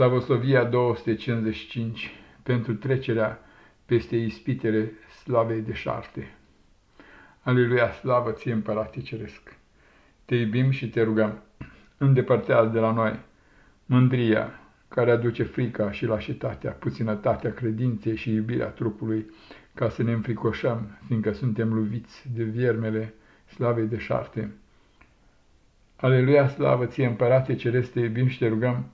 Slavosovia 255 pentru trecerea peste ispitele slavei de șarte. Aleluia, slavă ție, Împărate Ceresc! Te iubim și te rugăm, îndepărtează de la noi mândria care aduce frica și lașitatea, puținătatea credinței și iubirea trupului, ca să ne înfricoșăm, fiindcă suntem luviți de viermele slavei de șarte. Aleluia, slavă ție, Împărate Ceresc, te iubim și te rugăm,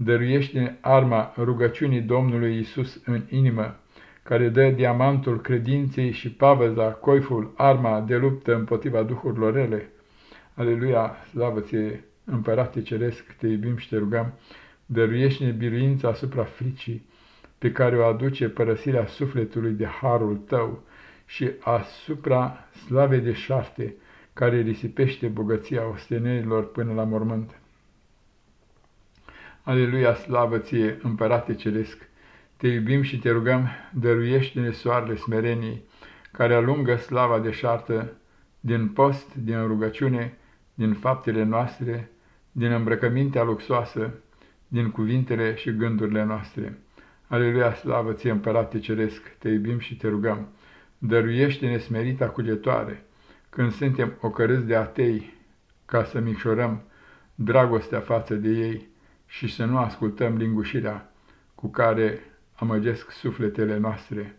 dăruiește arma rugăciunii Domnului Isus în inimă, care dă diamantul credinței și pavăza, coiful, arma de luptă împotriva duhurilor rele. Aleluia, slavă ție, Împărate Ceresc, te iubim și te rugăm, dăruiește-ne biruința asupra fricii, pe care o aduce părăsirea sufletului de harul tău și asupra slavei de șarte, care risipește bogăția ostenerilor până la mormânt. Aleluia, slavă ție, Împărate Ceresc! Te iubim și te rugăm, dăruiește-ne soarele smereniei, care alungă slava deșartă din post, din rugăciune, din faptele noastre, din îmbrăcămintea luxoasă, din cuvintele și gândurile noastre. Aleluia, slavă ție, Împărate Ceresc! Te iubim și te rugăm, dăruiește-ne smerita cugettoare, când suntem ocărâți de atei, ca să micșorăm dragostea față de ei, și să nu ascultăm lingușirea cu care amăgesc sufletele noastre.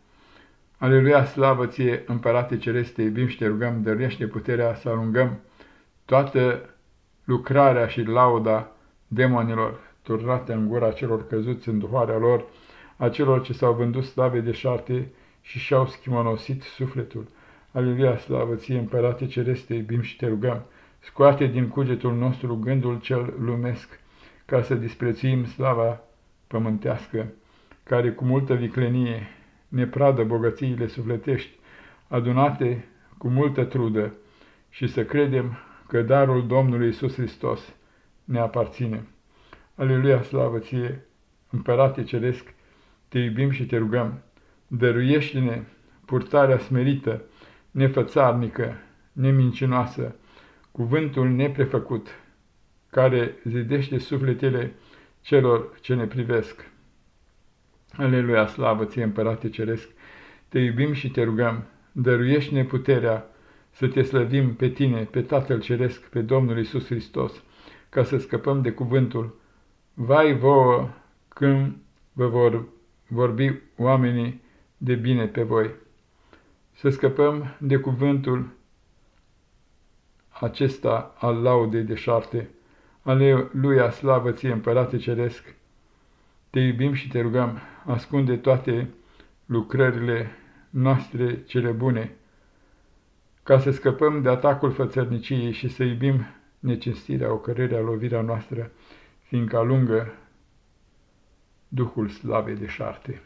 Aleluia, slavă ție, Împărate Celeste, te iubim și te rugăm, dăruiește puterea să alungăm toată lucrarea și lauda demonilor turnate în gura celor căzuți în duhoarea lor, a celor ce s-au vândut slave de șarte și și-au schimonosit sufletul. Aleluia, slavă ție, Împărate Celeste, te iubim și te rugăm, scoate din cugetul nostru gândul cel lumesc, ca să disprețuim slava pământească, care cu multă viclenie ne pradă bogățiile sufletești, adunate cu multă trudă, și să credem că darul Domnului Isus Hristos ne aparține. Aleluia, slavă ție, Împărate Ceresc, te iubim și te rugăm, dăruiește-ne purtarea smerită, nefățarnică, nemincinoasă, cuvântul neprefăcut, care zidește sufletele celor ce ne privesc. Aleluia, slavă ție, Împărate Ceresc, te iubim și te rugăm, dăruiește-ne puterea să te slăvim pe tine, pe Tatăl Ceresc, pe Domnul Isus Hristos, ca să scăpăm de cuvântul. Vai vouă când vă vor vorbi oamenii de bine pe voi. Să scăpăm de cuvântul acesta al laudei de șarte, Aleluia, slavă ție, Împărate Ceresc! Te iubim și te rugăm, ascunde toate lucrările noastre cele bune, ca să scăpăm de atacul fățărniciei și să iubim necinstirea, ocărârea, lovirea noastră, fiindcă alungă Duhul slavei de șarte.